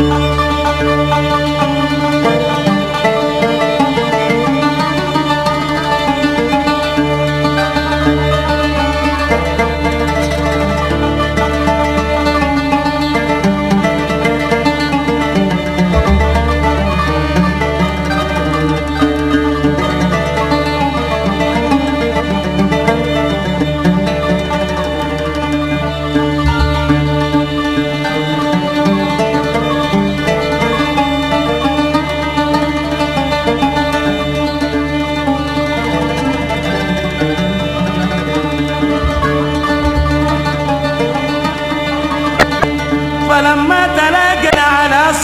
فلما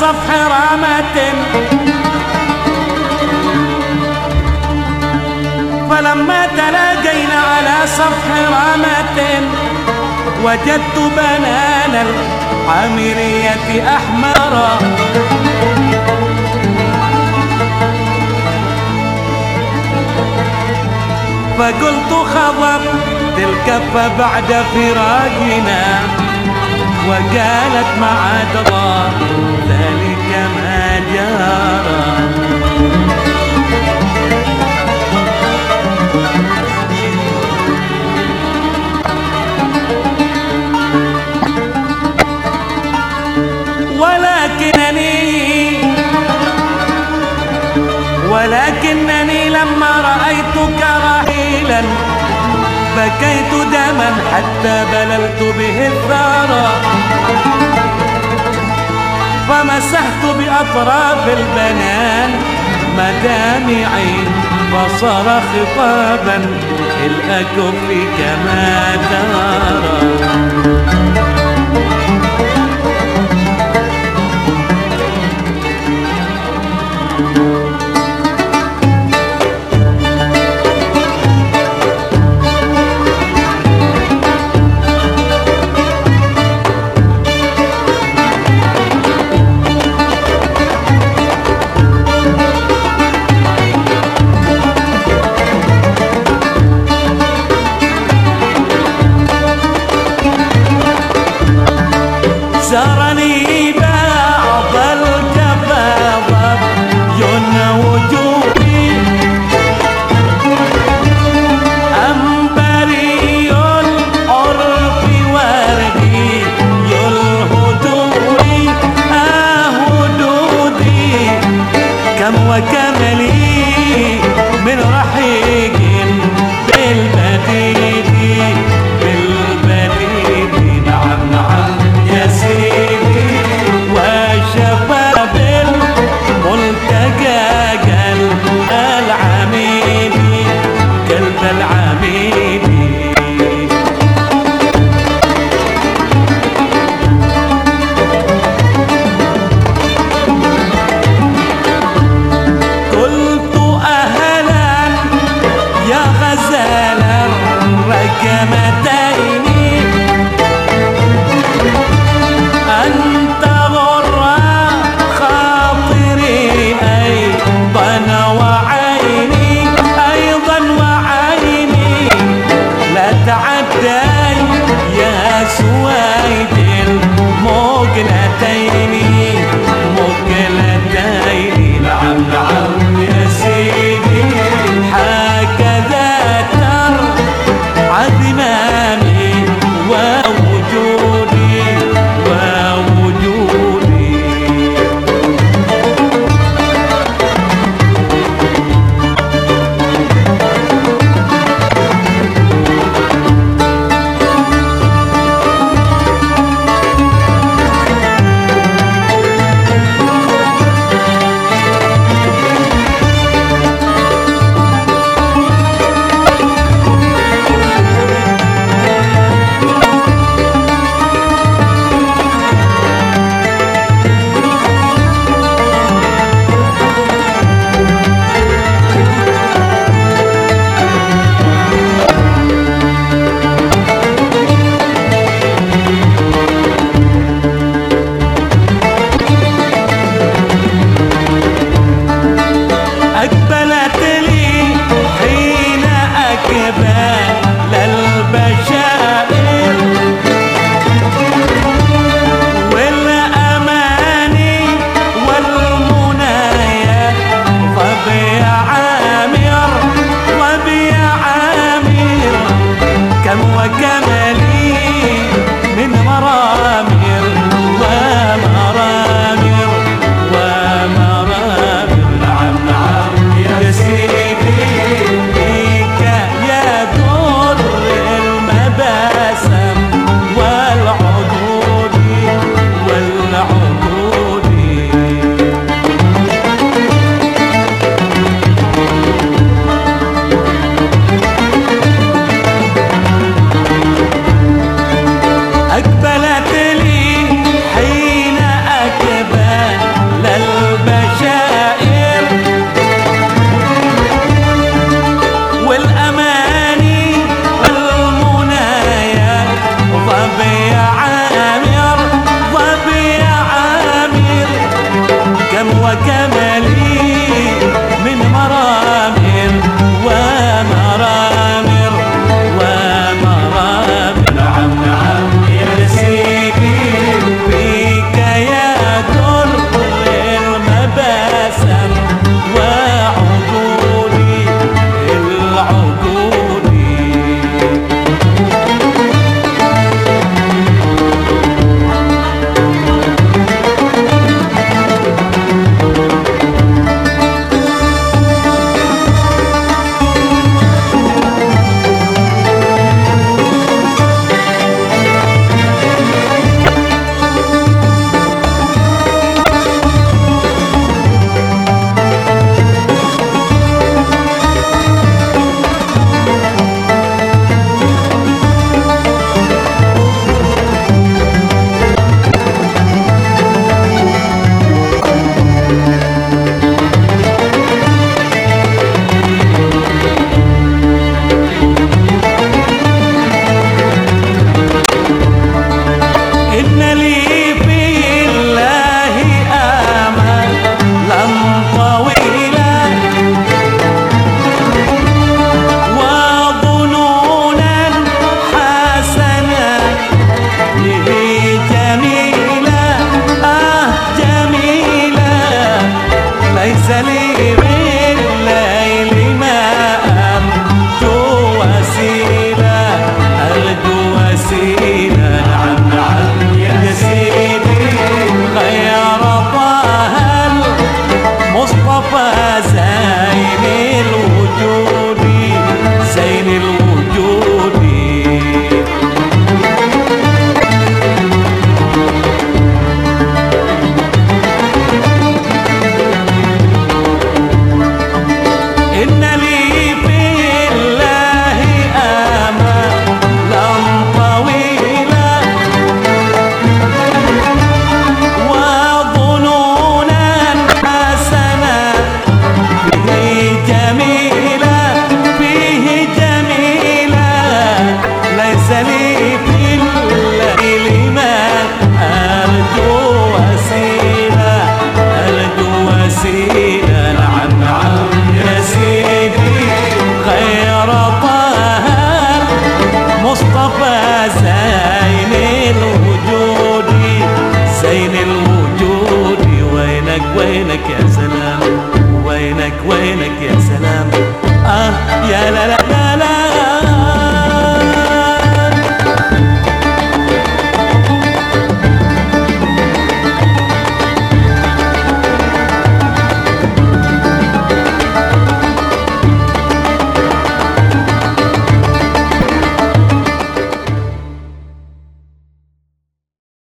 صفح رامة. فلما تلاقينا على صفح رامة وجدت بنان الحميرية أحمرا. فقلت خضر الكف بعد فراقنا. وقالت ما أدرى ذلك ما جرى ولكنني ولكنني لما رأيتك رحيلا بكيت دما حتى بللت به الثرى فمسحت بأطراف البنان مدامعي فصار خطابا الأكف كما ترى. Hussein